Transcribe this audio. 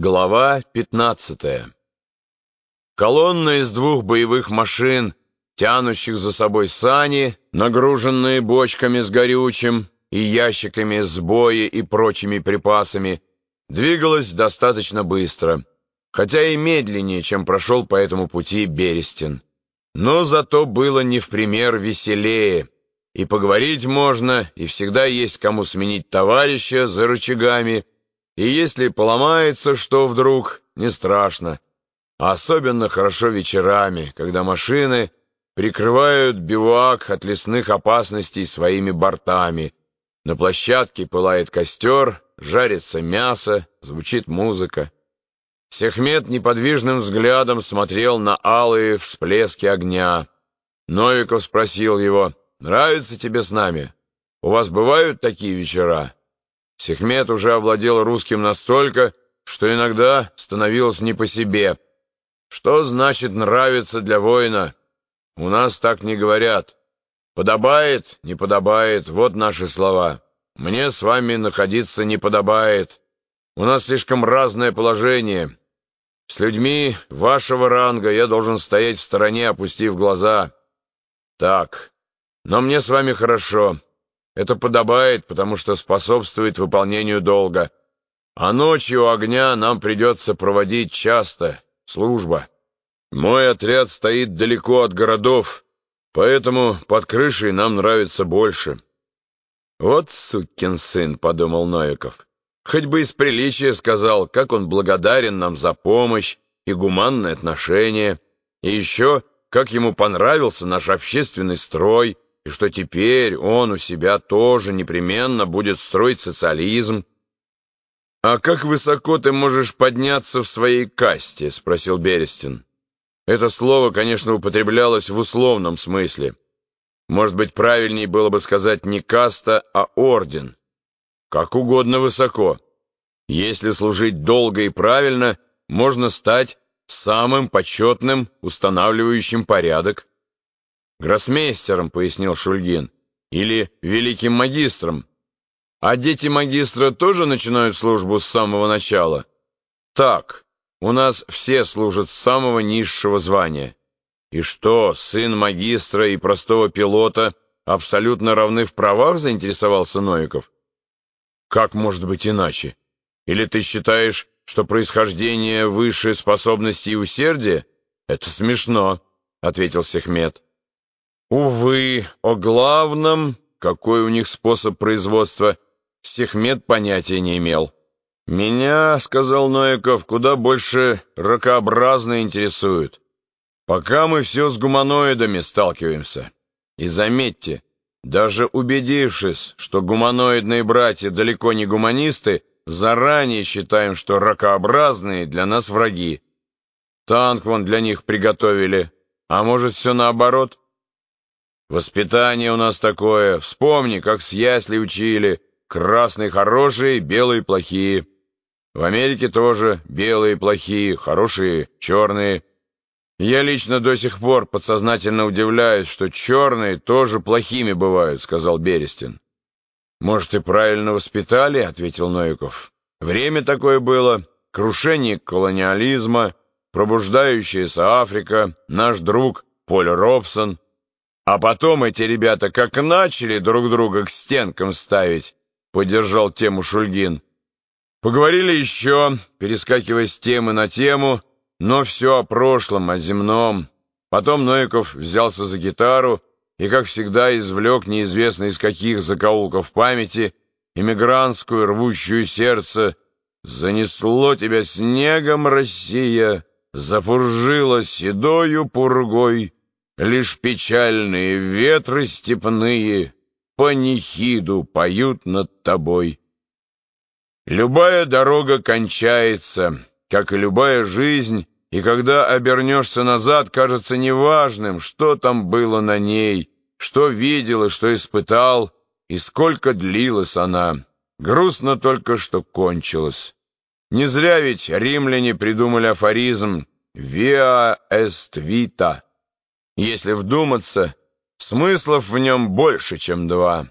Глава 15 Колонна из двух боевых машин, тянущих за собой сани, нагруженные бочками с горючим и ящиками с боя и прочими припасами, двигалась достаточно быстро, хотя и медленнее, чем прошел по этому пути Берестин. Но зато было не в пример веселее, и поговорить можно, и всегда есть кому сменить товарища за рычагами — и если поломается что вдруг, не страшно. Особенно хорошо вечерами, когда машины прикрывают бивуак от лесных опасностей своими бортами. На площадке пылает костер, жарится мясо, звучит музыка. Сехмет неподвижным взглядом смотрел на алые всплески огня. Новиков спросил его, «Нравится тебе с нами? У вас бывают такие вечера?» Сехмет уже овладел русским настолько, что иногда становилось не по себе. Что значит «нравится для воина»? У нас так не говорят. Подобает, не подобает, вот наши слова. Мне с вами находиться не подобает. У нас слишком разное положение. С людьми вашего ранга я должен стоять в стороне, опустив глаза. Так, но мне с вами хорошо. Это подобает, потому что способствует выполнению долга. А ночью огня нам придется проводить часто. Служба. Мой отряд стоит далеко от городов, поэтому под крышей нам нравится больше. Вот сукин сын, — подумал Новиков. Хоть бы из приличия сказал, как он благодарен нам за помощь и гуманное отношение, и еще, как ему понравился наш общественный строй — и что теперь он у себя тоже непременно будет строить социализм. «А как высоко ты можешь подняться в своей касте?» — спросил Берестин. Это слово, конечно, употреблялось в условном смысле. Может быть, правильнее было бы сказать не каста, а орден. Как угодно высоко. Если служить долго и правильно, можно стать самым почетным, устанавливающим порядок. «Гроссмейстером», — пояснил Шульгин, — «или великим магистром. А дети магистра тоже начинают службу с самого начала?» «Так, у нас все служат с самого низшего звания. И что, сын магистра и простого пилота абсолютно равны в правах?» — заинтересовался Новиков. «Как может быть иначе? Или ты считаешь, что происхождение выше способности и усердия? Это смешно», — ответил Сехмет. Увы, о главном, какой у них способ производства, Сехмет понятия не имел. «Меня, — сказал Нояков, — куда больше ракообразно интересует. Пока мы все с гуманоидами сталкиваемся. И заметьте, даже убедившись, что гуманоидные братья далеко не гуманисты, заранее считаем, что ракообразные для нас враги. Танк вон для них приготовили, а может, все наоборот?» Воспитание у нас такое. Вспомни, как с ясли учили. Красные хорошие, белые плохие. В Америке тоже белые плохие, хорошие черные. Я лично до сих пор подсознательно удивляюсь, что черные тоже плохими бывают, сказал Берестин. Может, и правильно воспитали, ответил Новиков. Время такое было, крушение колониализма, пробуждающаяся Африка, наш друг Поль Робсон — а потом эти ребята как начали друг друга к стенкам ставить, поддержал тему Шульгин. Поговорили еще, перескакивая с темы на тему, но все о прошлом, о земном. Потом Новиков взялся за гитару и, как всегда, извлек неизвестно из каких закоулков памяти иммигрантскую, рвущую сердце «Занесло тебя снегом, Россия, запуржило седою пургой». Лишь печальные ветры степные Панихиду поют над тобой. Любая дорога кончается, как и любая жизнь, и когда обернешься назад, кажется неважным, что там было на ней, что видел и что испытал, и сколько длилась она. Грустно только, что кончилась. Не зря ведь римляне придумали афоризм «Via est vita» Если вдуматься, смыслов в нем больше, чем два.